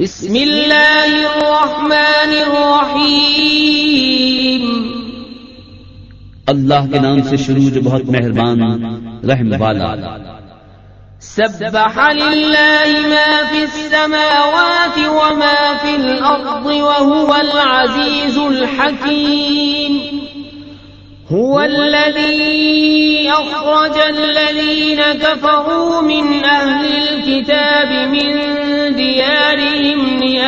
بسم اللہ الرحمن الرحیم اللہ کے نام سے شروع جو بہت مہربان رحم والا. سبح لله ما في السماوات وما في الأرض وهو العزيز الحكيم. هو الذي أخرج الذين كفروا من أهل الكتاب من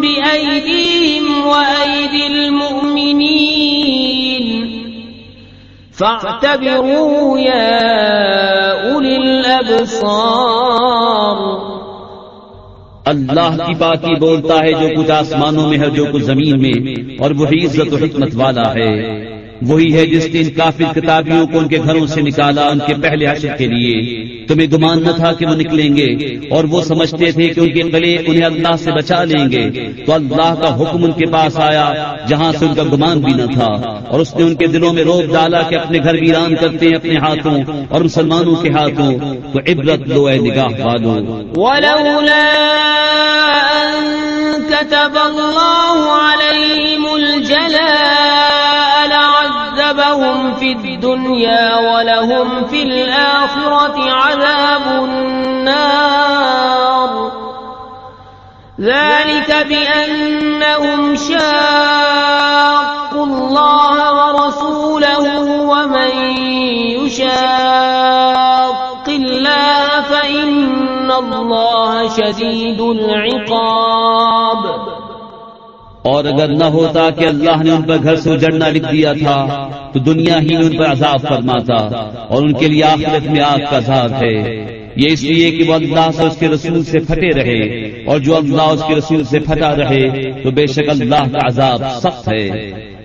بأيديهم وأيدي المؤمنين. فاعتبروا يا أولي الأبصار. اللہ کی بات ہی بولتا ہے جو کچھ آسمانوں میں ہے جو کچھ زمین میں اور وہی عزت و حکمت والا ہے۔ وہی ہے جس نے ان کافر کتابیوں کو ان کے گھروں سے نکالا، ان کے پہلے حشر کے لیے۔ تمہیں گمان نہ تھا کہ وہ نکلیں گے، اور وہ سمجھتے تھے کہ ان کے گلے انہیں اللہ سے بچا لیں گے۔ تو اللہ کا حکم ان کے پاس آیا، جہاں سے ان کا گمان بھی نہ تھا۔ اور اس نے ان کے دلوں میں روک ڈالا کہ اپنے گھر ویران کرتے ہیں اپنے ہاتھوں اور مسلمانوں کے ہاتھوں۔ تو عبرت لو اے نگاہ والوں ولولا كتب الله عليهم الجلاء لعذبهم في الدنيا ولهم في الآخرة عذاب النار. ذلك بأنهم شاقوا الله ورسوله ومن يشاق الله فإن الله شديد العقاب. اور اگر نہ ہوتا کہ اللہ نے ان پر گھر سے اجڑنا لکھ دیا تھا، تو دنیا ہی میں ان پر عذاب فرماتا اور ان کے لیے آخرت میں آگ کا عذاب ہے۔ یہ اس لیے کہ وہ اللہ سے اس کے رسول سے پھٹے رہے اور جو اللہ اس کے رسول سے پھٹا رہے، تو بے شک اللہ کا عذاب سخت ہے۔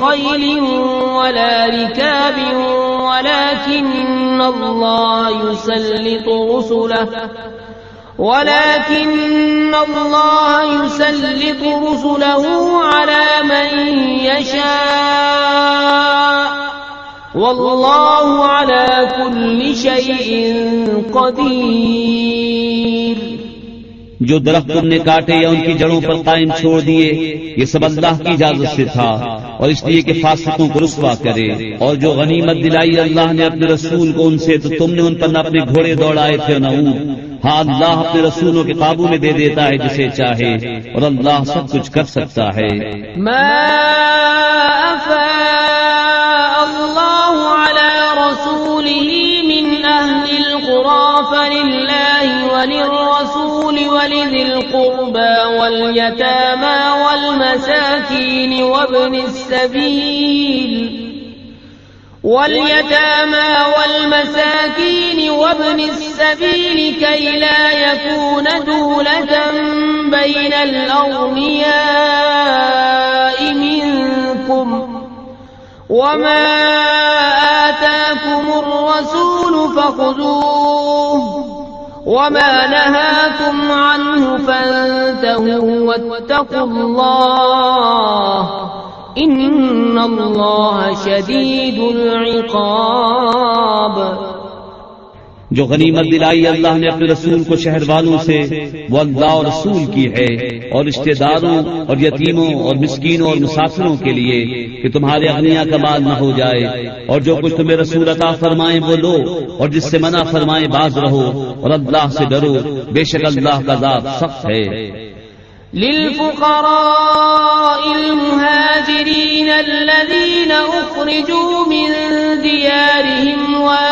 خيل ولا ركاب، ولكن الله يسلط رسله. ولكن الله يسلط رسله على من يشاء. والله على كل شيء قدير. جو درخت تم نے کاٹے یا ان کی جڑوں پر قائم چھوڑ دیے، یہ سب اللہ کی اجازت سے تھا، اور اس لیے کہ فاسقوں کو رسوا کرے۔ اور جو غنیمت دلائی اللہ نے اپنے رسول کو ان سے، تو تم نے ان پر نہ اپنے گھوڑے دوڑائے تھے نہ اونٹ۔ ہاں اللہ اپنے رسولوں کے قابو میں دے دیتا ہے جسے چاہے، اور اللہ سب کچھ کر سکتا ہے۔ ما رسوله من القرى وللرسول ولذي القربى واليتامى والمساكين وابن السبيل واليتامى والمساكين وابن السبيل كي لا يكون دولة بين الأغنياء منكم وما آتاكم الرسول فخذوه وما نهاكم عنه فانتهوا واتقوا الله إن الله شديد العقاب جو غنیمت دلائی اللہ نے اپنے رسول کو شہر والوں سے، وہ اللہ اور رسول کی ہے۔ اور رشتے داروں اور یتیموں اور مسکینوں اور مسافروں کے لیے کہ تمہارے اغنیا کا مال نہ ہو جائے۔ اور جو کچھ تمہیں رسول عطا فرمائے وہ لو، اور جس سے منع فرمائے باز رہو، اور اللہ سے ڈرو۔ بے شک اللہ کا ذات سخت ہے۔ للفقراء المهاجرين الذين أخرجوا من ديارهم وأموالهم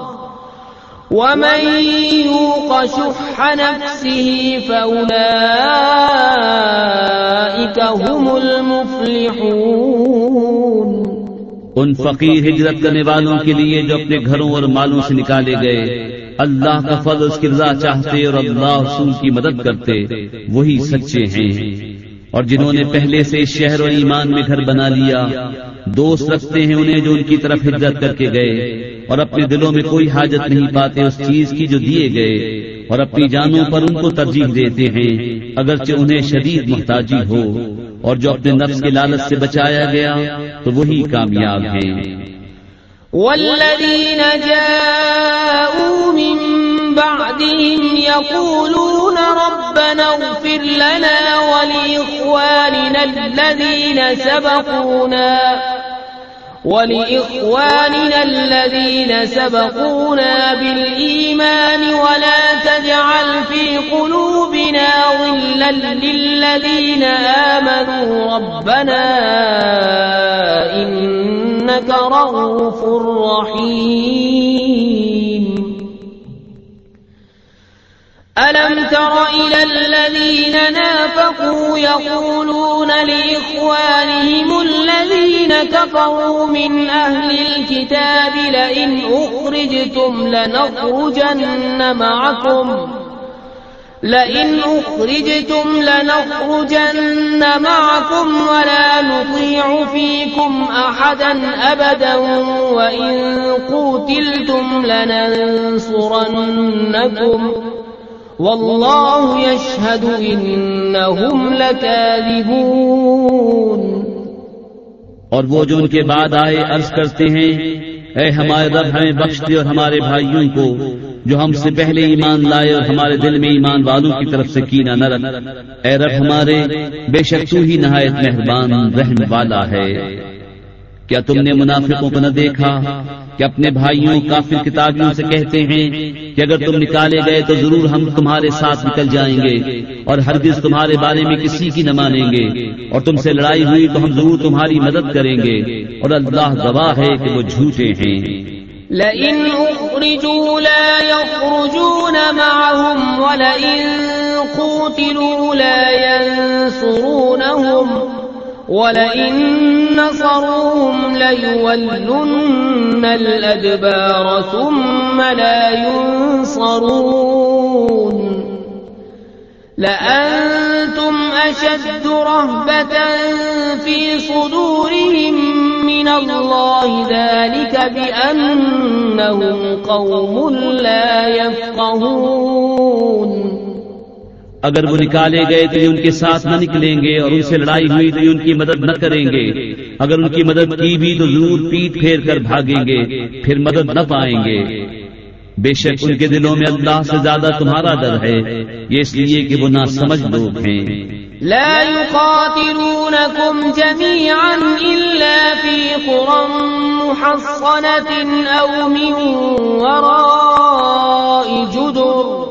ومن يوق شح نفسه فأولئك هم المفلحون ان فقیر ہجرت کرنے والوں کے لیے جو اپنے گھروں اور مالوں سے نکالے گئے، اللہ کا فضل اس کی رضا چاہتے اور اللہ رسول کی مدد کرتے، وہی سچے ہیں۔ اور جنہوں نے پہلے سے شہر اور ایمان میں گھر بنا لیا دوست رکھتے ہیں انہیں جو ان کی طرف ہجرت کر کے گئے اور اپنے دلوں میں کوئی حاجت نہیں پاتے اس چیز کی جو دیے گئے اور اپنی جانوں پر ان کو ترجیح دیتے ہیں اگرچہ انہیں شدید محتاجی ہو اور جو اپنے نفس کے لالچ سے بچایا گیا تو وہی کامیاب ہیں۔ والذين جاءوا من بعدهم يقولون ربنا اغفر لنا ولإخواننا الذين سبقونا ولإخواننا الذين سبقونا بالإيمان ولا تجعل في قلوبنا ظلا للذين آمنوا ربنا إنك رغوف رحيم ألم تر إلى الذين نافقوا يقولون لإخوانهم الذين كفروا من أهل الكتاب لئن أخرجتم لنخرجن معكم لئن أخرجتم لنخرجن معكم ولا نطيع فيكم أحدا أبدا وإن قوتلتم لننصرنكم والله يشهد إنهم لكاذبون. اور وہ جو ان کے بعد آئے عرض کرتے ہیں، اے ہمارے رب، ہمیں بخش دے اور ہمارے بھائیوں کو جو ہم سے پہلے ایمان لائے اور ہمارے دل میں ایمان والوں کی طرف سے کینا نہ رکھ۔ اے رب ہمارے، بے شک تو ہی نہایت مہربان رحم والا ہے۔ کیا تم نے منافقوں کو نہ دیکھا؟ کہ اپنے بھائیوں کافر کتابیوں سے کہتے ہیں کہ اگر تم نکالے گئے تو ضرور ہم تمہارے ساتھ نکل جائیں گے اور ہرگز تمہارے بارے میں کسی کی نہ مانیں گے اور تم سے لڑائی ہوئی تو ہم ضرور تمہاری مدد کریں گے اور اللہ گواہ ہے کہ وہ جھوٹے ہیں۔ لئن أخرجوا لا يخرجون معهم ولئن قوتلوا لا ينصرونهم ولئن نصروهم ليولن الأدبار ثم لا ينصرون. لأنتم أشد رهبة في صدورهم من الله، ذلك بأنهم قوم لا يفقهون. اگر وہ نکالے گئے تو یہ ان کے ساتھ نہ نکلیں گے اور ان سے لڑائی ہوئی تو یہ ان کی مدد نہ کریں گے۔ اگر ان کی مدد کی بھی تو ضرور پیٹ پھیر کر بھاگیں گے پھر مدد نہ پائیں گے۔ بے شک ان کے دلوں میں اللہ سے زیادہ تمہارا ڈر ہے یہ اس لیے کہ وہ نہ سمجھ لوگ ہیں۔ لا يقاتلونكم جميعا إلا في قرى محصنة أو من وراء جدر۔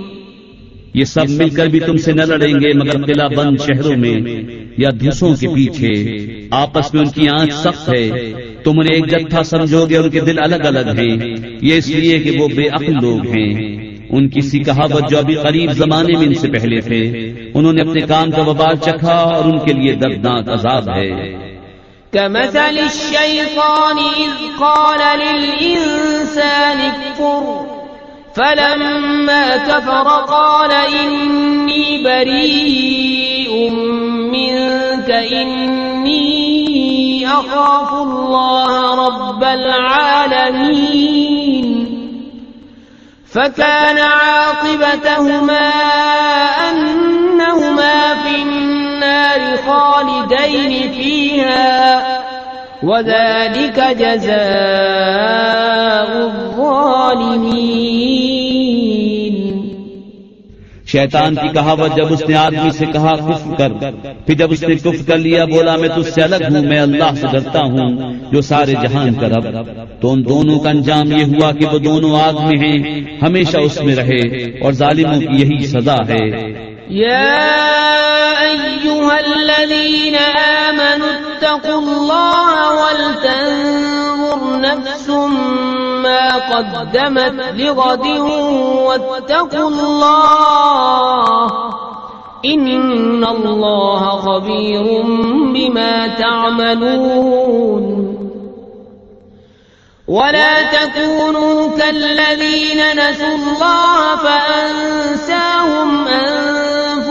یہ سب مل کر بھی تم سے نہ لڑیں گے مگر قلعہ بند شہروں میں یا دھوسوں کے پیچھے آپس میں ان کی آنکھ سخت ہے۔ تم انہیں ایک جتھا سمجھو گے ان کے دل الگ الگ ہیں۔ یہ اس لیے کہ وہ بے عقل لوگ ہیں۔ ان کی سی کہاوت جو ابھی قریب زمانے میں ان سے پہلے تھے انہوں نے اپنے کام کا وبال چکھا اور ان کے لیے دردناک عذاب ہے۔ كمثل الشيطان إذ قال للإنسان اكفر۔ فلما كفر قال إني بريء منك، إني أخاف الله رب العالمين. فكان عاقبتهما أنهما في النار خالدين فيها. وذلك جزاء الظالمين. شیطان کی کہاوت جب اس نے آدمی سے کہا کف کر۔ پھر جب اس نے کف کر لیا، بولا، میں تجھ سے الگ ہوں، میں اللہ سے ڈرتا ہوں، جو سارے جہان کا رب۔ تو ان دونوں کا انجام یہ ہوا کہ وہ دونوں آدمی ہیں، ہمیشہ اس میں رہے اور ظالموں کی یہی سزا ہے۔ يا أيها الذين آمنوا اتقوا الله ولتنظر نفس ما قدمت لغد واتقوا الله إن الله خبير بما تعملون ولا تكونوا كالذين نسوا الله فأنساهم أنساهم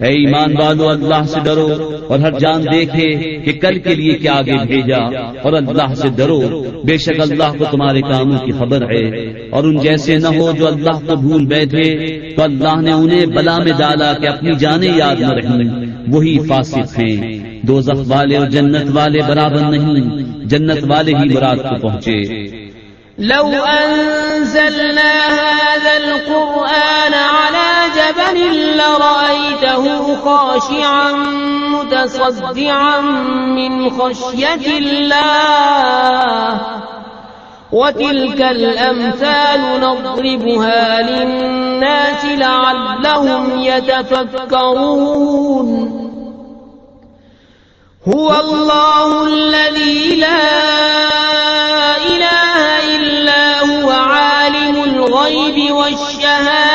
اے ایمان والو، اللہ سے ڈرو اور ہر جان دیکھے کہ کل کے لیے کیا آگے بھیجا اور اللہ سے ڈرو۔ بے شک اللہ کو تمہارے کاموں کی خبر ہے۔ اور ان جیسے نہ ہو جو اللہ کو بھول بیٹھے، تو اللہ نے انہیں بلا میں ڈالا کہ اپنی جانیں یاد نہ رہیں وہی فاسق ہیں۔ دو والے اور جنت والے برابر نہیں، جنت والے ہی مراد کو پہنچے۔ لو هذا القرآن لرأيته خاشعا متصدعا من خشية الله وتلك الأمثال نضربها للناس لعلهم يتفكرون هو الله الذي لا إله إلا هو عالم الغيب والشهادة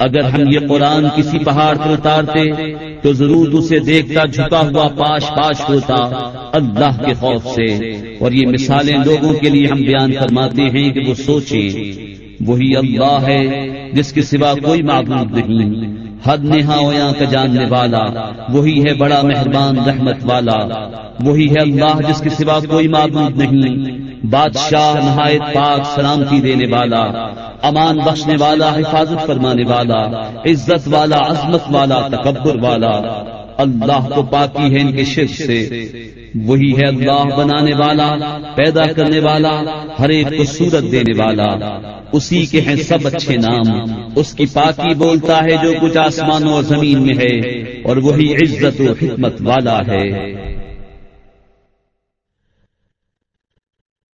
اگر ہم یہ قرآن کسی پہاڑ پر اتارتے تو ضرور اسے دیکھتا، جھکا ہوا پاش پاش ہوتا اللہ کے خوف سے۔ اور یہ مثالیں لوگوں کے لیے ہم بیان فرماتے ہیں کہ وہ سوچیں، وہی اللہ ہے جس کے سوا کوئی معبود نہیں۔ حد نہاویاں کا جاننے والا، وہی ہے بڑا مہربان رحمت والا۔ وہی ہے اللہ جس کے سوا کوئی معبود نہیں۔ بادشاہ نہایت پاک سلامتی دینے والا، امان بخشنے والا، حفاظت فرمانے والا، عزت والا، عظمت والا، تکبر والا۔ اللہ کو پاکی ہے ان کے شرک سے۔ وہی ہے اللہ بنانے والا، پیدا کرنے والا، ہر ایک کو صورت دینے والا۔ اسی کے ہیں سب اچھے نام۔ اس کی پاکی بولتا ہے جو کچھ آسمانوں اور زمین میں ہے، اور وہی عزت و حکمت والا ہے۔